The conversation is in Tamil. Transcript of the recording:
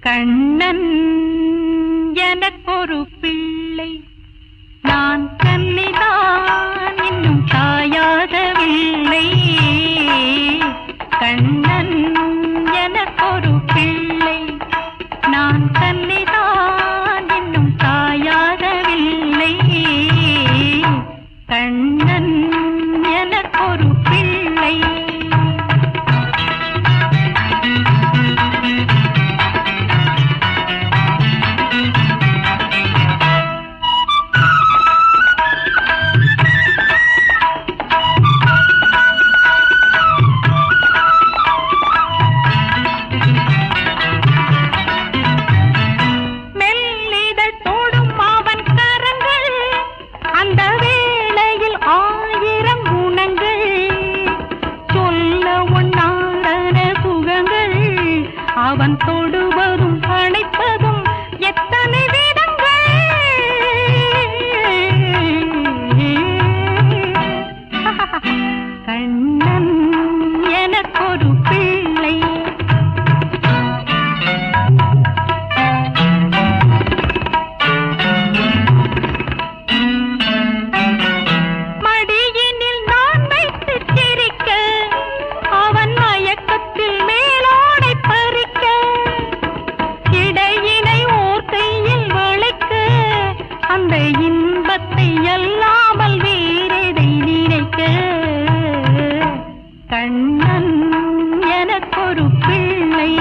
கண்ணன் எனக்கொரு பிள்ளை. நான் கண்ணிதான் இன்னும் தாயாகவில்லை கண்ணன் எனக்கொரு பிள்ளை. நான் கண்ணிதான் இன்னும் தாயாகவில்லை கண்ணன் அவன் தோல் இன்பத்தை அல்லாமல் வேறெதை நினைக்க? கண்ணன் எனக்கொரு பிள்ளை.